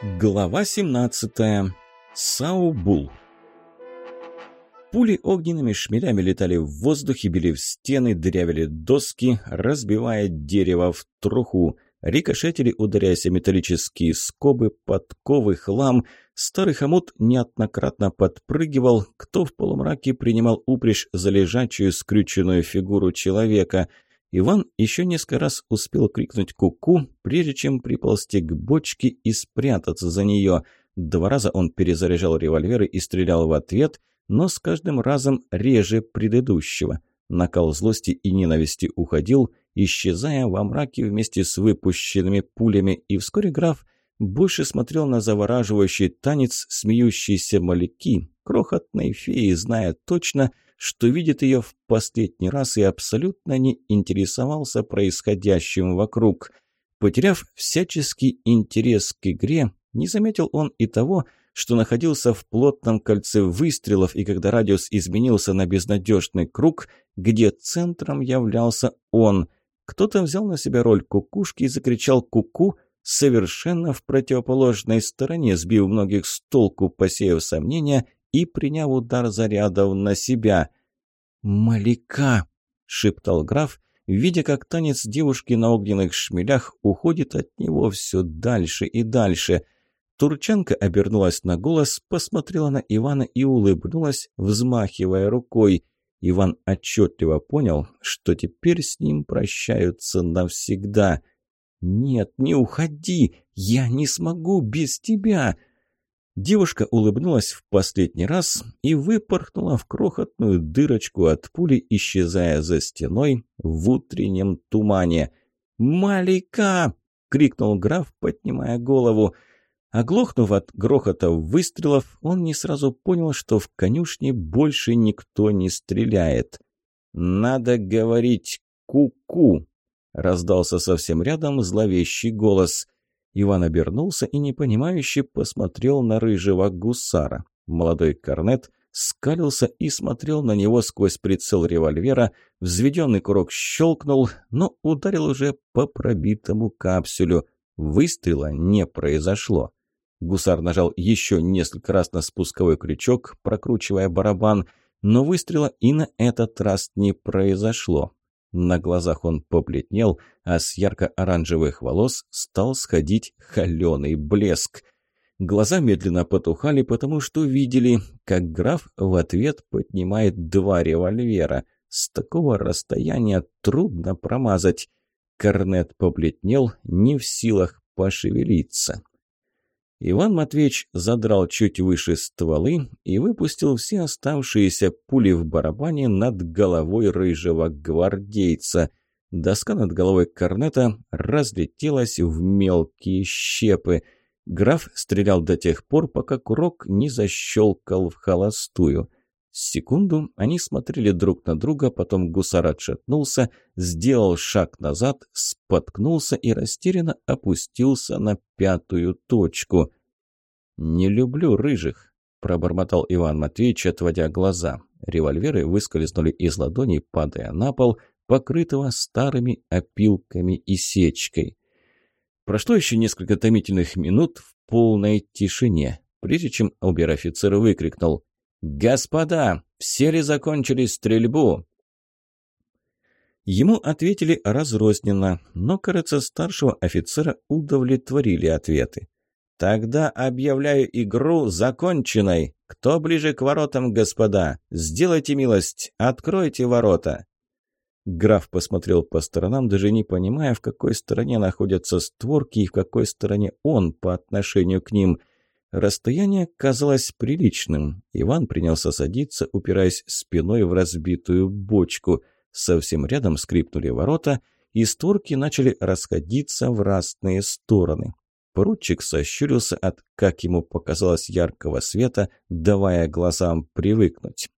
Глава 17. Саубул. Пули огненными шмелями летали в воздухе, били в стены, дырявили доски, разбивая дерево в труху. Рикошетили, ударяясь о металлические скобы, подковы, хлам. Старый хомут неоднократно подпрыгивал, кто в полумраке принимал упряжь за лежачую скрюченную фигуру человека – Иван еще несколько раз успел крикнуть «ку-ку», прежде чем приползти к бочке и спрятаться за нее. Два раза он перезаряжал револьверы и стрелял в ответ, но с каждым разом реже предыдущего. Накал злости и ненависти уходил, исчезая во мраке вместе с выпущенными пулями, и вскоре граф больше смотрел на завораживающий танец смеющейся маляки, крохотной феи, зная точно – что видит ее в последний раз и абсолютно не интересовался происходящим вокруг. Потеряв всяческий интерес к игре, не заметил он и того, что находился в плотном кольце выстрелов, и когда радиус изменился на безнадежный круг, где центром являлся он. Кто-то взял на себя роль кукушки и закричал «ку-ку», совершенно в противоположной стороне, сбив многих с толку, посеяв сомнения и приняв удар зарядов на себя. «Маляка!» – шептал граф, видя, как танец девушки на огненных шмелях уходит от него все дальше и дальше. Турчанка обернулась на голос, посмотрела на Ивана и улыбнулась, взмахивая рукой. Иван отчетливо понял, что теперь с ним прощаются навсегда. «Нет, не уходи! Я не смогу без тебя!» Девушка улыбнулась в последний раз и выпорхнула в крохотную дырочку от пули, исчезая за стеной в утреннем тумане. «Малика!» — крикнул граф, поднимая голову. Оглохнув от грохота выстрелов, он не сразу понял, что в конюшне больше никто не стреляет. «Надо говорить ку-ку!» — раздался совсем рядом зловещий голос — Иван обернулся и непонимающе посмотрел на рыжего гусара. Молодой корнет скалился и смотрел на него сквозь прицел револьвера. Взведенный курок щелкнул, но ударил уже по пробитому капсюлю. Выстрела не произошло. Гусар нажал еще несколько раз на спусковой крючок, прокручивая барабан, но выстрела и на этот раз не произошло. На глазах он побледнел, а с ярко-оранжевых волос стал сходить холеный блеск. Глаза медленно потухали, потому что видели, как граф в ответ поднимает два револьвера. С такого расстояния трудно промазать. Корнет побледнел, не в силах пошевелиться. Иван Матвеевич задрал чуть выше стволы и выпустил все оставшиеся пули в барабане над головой рыжего гвардейца. Доска над головой корнета разлетелась в мелкие щепы. Граф стрелял до тех пор, пока курок не защелкал в холостую. Секунду они смотрели друг на друга, потом гусар отшатнулся, сделал шаг назад, споткнулся и растерянно опустился на пятую точку. «Не люблю рыжих», – пробормотал Иван Матвеевич, отводя глаза. Револьверы выскользнули из ладоней, падая на пол, покрытого старыми опилками и сечкой. Прошло еще несколько томительных минут в полной тишине, прежде чем обер-офицер выкрикнул «Господа, все ли закончили стрельбу?» Ему ответили разрозненно, но, кажется, старшего офицера удовлетворили ответы. «Тогда объявляю игру законченной. Кто ближе к воротам, господа? Сделайте милость, откройте ворота!» Граф посмотрел по сторонам, даже не понимая, в какой стороне находятся створки и в какой стороне он по отношению к ним. Расстояние казалось приличным. Иван принялся садиться, упираясь спиной в разбитую бочку. Совсем рядом скрипнули ворота, и створки начали расходиться в разные стороны. Поручик сощурился от, как ему показалось, яркого света, давая глазам привыкнуть.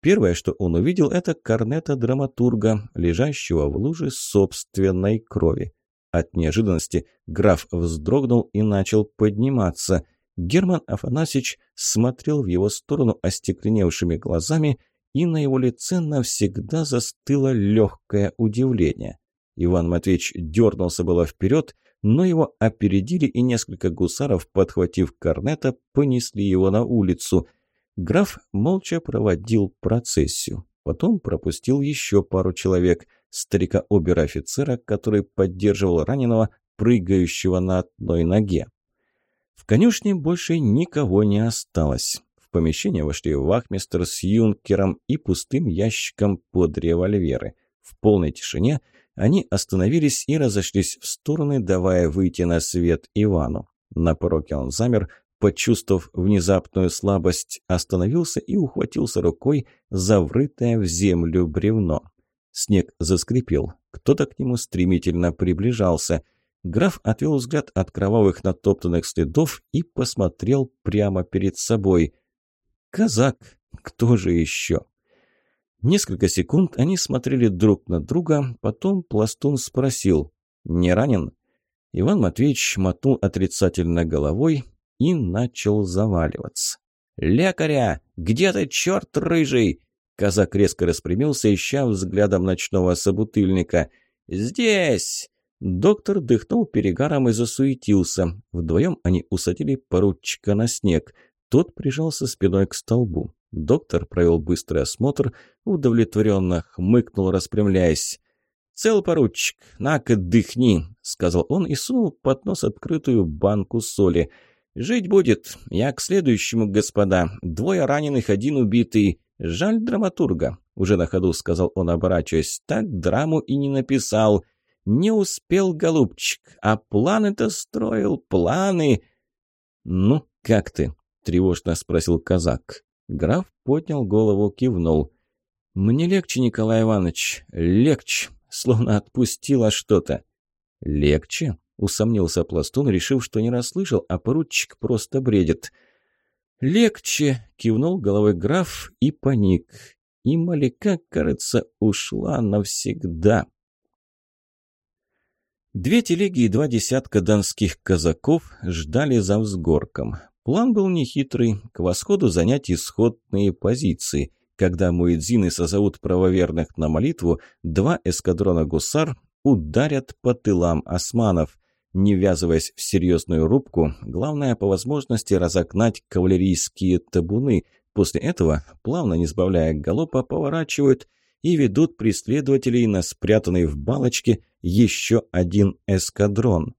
Первое, что он увидел, это корнета драматурга, лежащего в луже собственной крови. От неожиданности граф вздрогнул и начал подниматься – Герман Афанасьевич смотрел в его сторону остекленевшими глазами, и на его лице навсегда застыло легкое удивление. Иван Матвеевич дернулся было вперед, но его опередили, и несколько гусаров, подхватив корнета, понесли его на улицу. Граф молча проводил процессию. Потом пропустил еще пару человек. Старика-обер-офицера, который поддерживал раненого, прыгающего на одной ноге. В конюшне больше никого не осталось. В помещение вошли вахмистр с юнкером и пустым ящиком под револьверы. В полной тишине они остановились и разошлись в стороны, давая выйти на свет Ивану. На пороге он замер, почувствовав внезапную слабость, остановился и ухватился рукой за врытое в землю бревно. Снег заскрипел. Кто-то к нему стремительно приближался – Граф отвел взгляд от кровавых натоптанных следов и посмотрел прямо перед собой. «Казак! Кто же еще?» Несколько секунд они смотрели друг на друга, потом Пластун спросил «Не ранен?». Иван Матвеевич мотнул отрицательно головой и начал заваливаться. «Лекаря! Где ты, черт рыжий?» Казак резко распрямился, ища взглядом ночного собутыльника. «Здесь!» Доктор дыхнул перегаром и засуетился. Вдвоем они усадили поручика на снег. Тот прижался спиной к столбу. Доктор провел быстрый осмотр, удовлетворенно хмыкнул, распрямляясь. «Цел, поручик, на-ка дыхни», — сказал он и сунул под нос открытую банку соли. «Жить будет. Я к следующему, господа. Двое раненых, один убитый. Жаль драматурга», — уже на ходу сказал он, оборачиваясь. «Так драму и не написал». Не успел, голубчик, а планы-то строил, планы. Ну, как ты? Тревожно спросил казак. Граф поднял голову, кивнул. Мне легче, Николай Иванович, легче, словно отпустило что-то. Легче? Усомнился Пластун, решив, что не расслышал, а поручик просто бредит. «Легче!» — кивнул головой граф и паник. И Малика, кажется, ушла навсегда. Две телеги и два десятка донских казаков ждали за взгорком. План был нехитрый – к восходу занять исходные позиции. Когда муэдзины созовут правоверных на молитву, два эскадрона гусар ударят по тылам османов. Не ввязываясь в серьезную рубку, главное по возможности разогнать кавалерийские табуны. После этого, плавно не сбавляя галопа, поворачивают и ведут преследователей на спрятанный в балочке еще один эскадрон.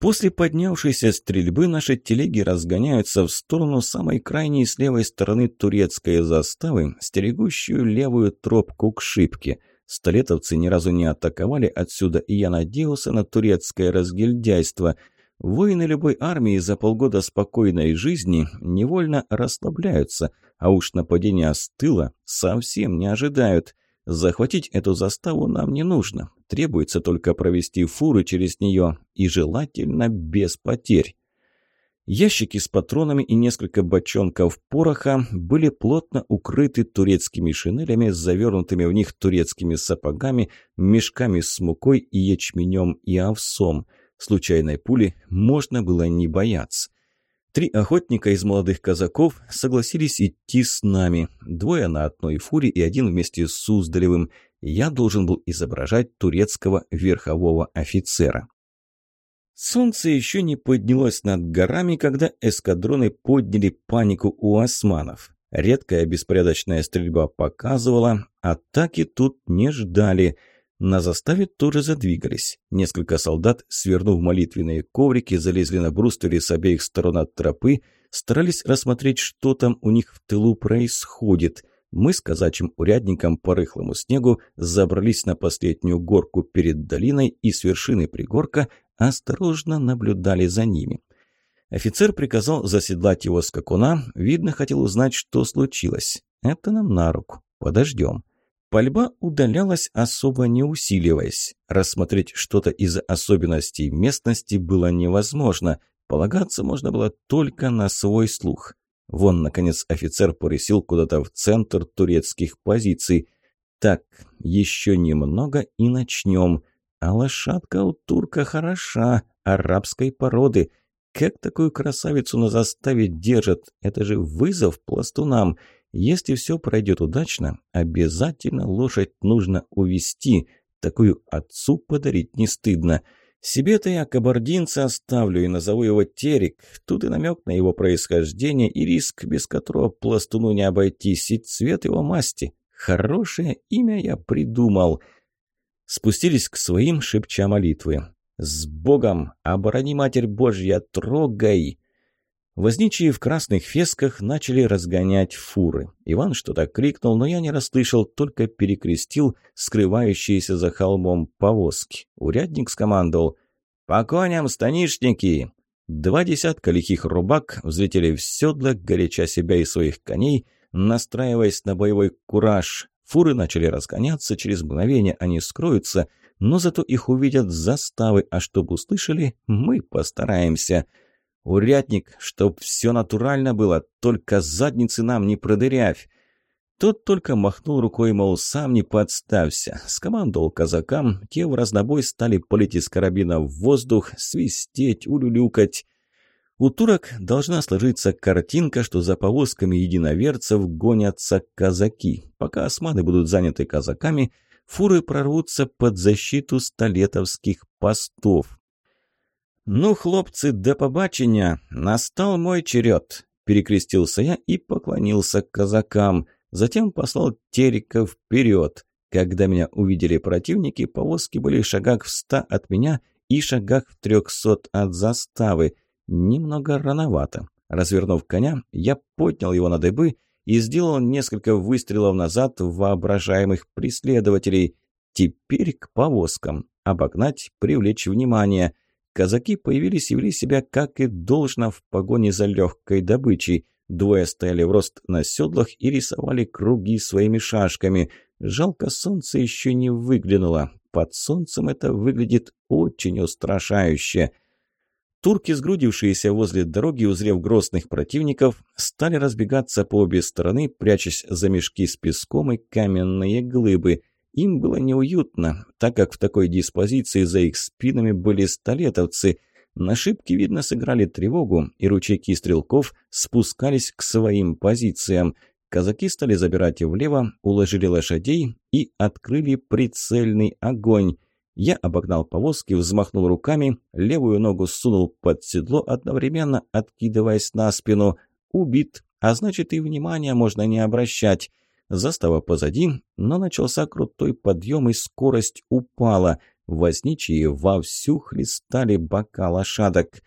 После поднявшейся стрельбы наши телеги разгоняются в сторону самой крайней с левой стороны турецкой заставы, стерегущую левую тропку к шибке. Столетовцы ни разу не атаковали отсюда, и я надеялся на турецкое разгильдяйство. Воины любой армии за полгода спокойной жизни невольно расслабляются, а уж нападения с тыла совсем не ожидают. Захватить эту заставу нам не нужно. Требуется только провести фуры через нее, и желательно без потерь. Ящики с патронами и несколько бочонков пороха были плотно укрыты турецкими шинелями с завернутыми в них турецкими сапогами, мешками с мукой и ячменем и овсом. Случайной пули можно было не бояться. Три охотника из молодых казаков согласились идти с нами. Двое на одной фуре и один вместе с Суздалевым. Я должен был изображать турецкого верхового офицера. Солнце еще не поднялось над горами, когда эскадроны подняли панику у османов. Редкая беспорядочная стрельба показывала, атаки тут не ждали – на заставе тоже задвигались. Несколько солдат, свернув молитвенные коврики, залезли на бруствере с обеих сторон от тропы, старались рассмотреть, что там у них в тылу происходит. Мы с казачьим урядником по рыхлому снегу забрались на последнюю горку перед долиной и с вершины пригорка осторожно наблюдали за ними. Офицер приказал заседлать его скакуна, видно, хотел узнать, что случилось. Это нам на руку. Подождем. Пальба удалялась, особо не усиливаясь. Рассмотреть что-то из особенностей местности было невозможно. Полагаться можно было только на свой слух. Вон, наконец, офицер порысил куда-то в центр турецких позиций. Так, еще немного и начнем. А лошадка у турка хороша, арабской породы. Как такую красавицу на заставе держат? Это же вызов пластунам. Если все пройдет удачно, обязательно лошадь нужно увести. Такую отцу подарить не стыдно. Себе-то я кабардинца оставлю и назову его Терек. Тут и намек на его происхождение, и риск, без которого пластуну не обойтись, и цвет его масти. Хорошее имя я придумал. Спустились к своим, шепча молитвы. «С Богом! Оборони, Матерь Божья! Трогай!» Возничие в красных фесках начали разгонять фуры. Иван что-то крикнул, но я не расслышал, только перекрестил скрывающиеся за холмом повозки. Урядник скомандовал «По коням, станишники!» Два десятка лихих рубак взлетели в седло, горяча себя и своих коней, настраиваясь на боевой кураж. Фуры начали разгоняться, через мгновение они скроются, но зато их увидят заставы, а чтобы услышали, мы постараемся – «Урядник, чтоб все натурально было, только задницы нам не продырявь!» Тот только махнул рукой, мол, сам не подставься. Скомандовал казакам, те в разнобой стали полить из карабина в воздух, свистеть, улюлюкать. У турок должна сложиться картинка, что за повозками единоверцев гонятся казаки. Пока османы будут заняты казаками, фуры прорвутся под защиту столетовских постов. «Ну, хлопцы, до побачення! Настал мой черед!» Перекрестился я и поклонился казакам. Затем послал Терека вперед. Когда меня увидели противники, повозки были шагах в ста от меня и шагах в трехсот от заставы. Немного рановато. Развернув коня, я поднял его на дыбы и сделал несколько выстрелов назад воображаемых преследователей. Теперь к повозкам. Обогнать, привлечь внимание – Казаки появились и вели себя, как и должно, в погоне за легкой добычей. Двое стояли в рост на седлах и рисовали круги своими шашками. Жалко, солнце еще не выглянуло. Под солнцем это выглядит очень устрашающе. Турки, сгрудившиеся возле дороги, узрев грозных противников, стали разбегаться по обе стороны, прячась за мешки с песком и каменные глыбы – им было неуютно, так как в такой диспозиции за их спинами были столетовцы. На шибке, видно, сыграли тревогу, и ручейки стрелков спускались к своим позициям. Казаки стали забирать влево, уложили лошадей и открыли прицельный огонь. Я обогнал повозки, взмахнул руками, левую ногу сунул под седло, одновременно откидываясь на спину. Убит, а значит и внимания можно не обращать. Застава позади, но начался крутой подъем, и скорость упала. Возничие вовсю хлестали бока лошадок.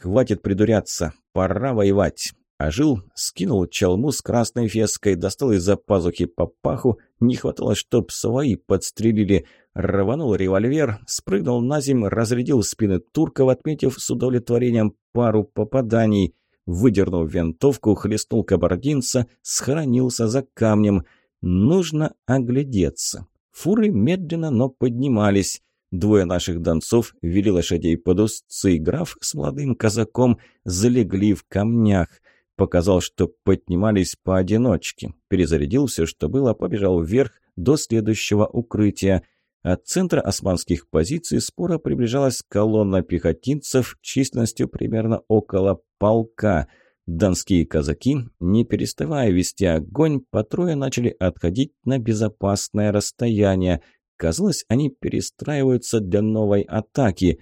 «Хватит придуряться, пора воевать!» Ожил, скинул чалму с красной феской, достал из-за пазухи папаху, не хватало, чтоб свои подстрелили. Рванул револьвер, спрыгнул на землю, разрядил спины турков, отметив с удовлетворением пару попаданий – Выдернув винтовку, хлестнул кабардинца, схоронился за камнем. Нужно оглядеться. Фуры медленно, но поднимались. Двое наших донцов вели лошадей под узцы. Граф с молодым казаком залегли в камнях. Показал, что поднимались поодиночке. Перезарядил все, что было, побежал вверх до следующего укрытия – от центра османских позиций спора приближалась колонна пехотинцев численностью примерно около полка. Донские казаки, не переставая вести огонь, по трое начали отходить на безопасное расстояние. Казалось, они перестраиваются для новой атаки.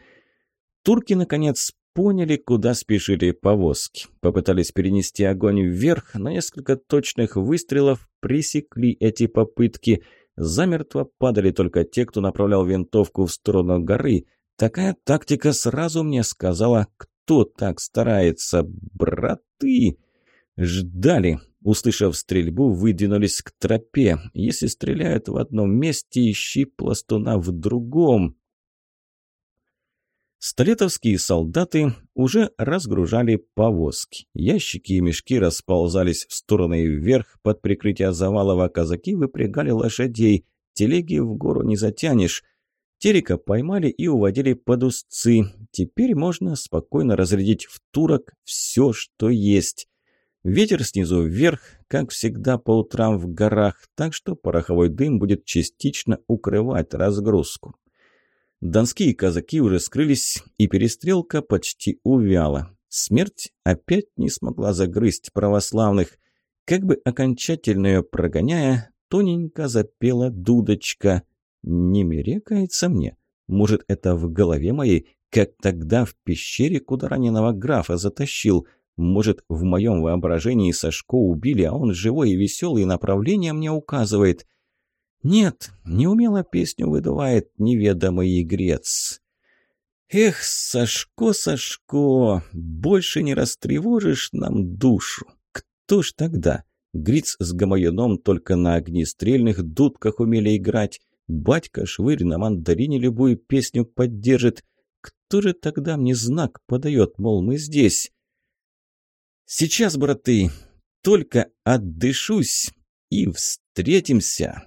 Турки, наконец, поняли, куда спешили повозки. Попытались перенести огонь вверх, но несколько точных выстрелов пресекли эти попытки – Замертво падали только те, кто направлял винтовку в сторону горы. Такая тактика сразу мне сказала, кто так старается. Браты! Ждали. Услышав стрельбу, выдвинулись к тропе. Если стреляют в одном месте, ищи пластуна в другом. Столетовские солдаты уже разгружали повозки. Ящики и мешки расползались в стороны и вверх под прикрытие завалов, а казаки выпрягали лошадей. Телеги в гору не затянешь. Терека поймали и уводили под узцы. Теперь можно спокойно разрядить в турок все, что есть. Ветер снизу вверх, как всегда по утрам в горах, так что пороховой дым будет частично укрывать разгрузку. Донские казаки уже скрылись, и перестрелка почти увяла. Смерть опять не смогла загрызть православных. Как бы окончательно ее прогоняя, тоненько запела дудочка. Не мерекается мне. Может, это в голове моей, как тогда в пещере, куда раненого графа затащил? Может, в моем воображении Сашко убили, а он живой и веселый, направление мне указывает? Нет, неумело песню выдувает неведомый игрец. Эх, Сашко, Сашко, больше не растревожишь нам душу. Кто ж тогда? Гриц с гамаюном только на огнестрельных дудках умели играть. Батька Швырь на мандарине любую песню поддержит. Кто же тогда мне знак подает, мол, мы здесь? Сейчас, браты, только отдышусь и встретимся.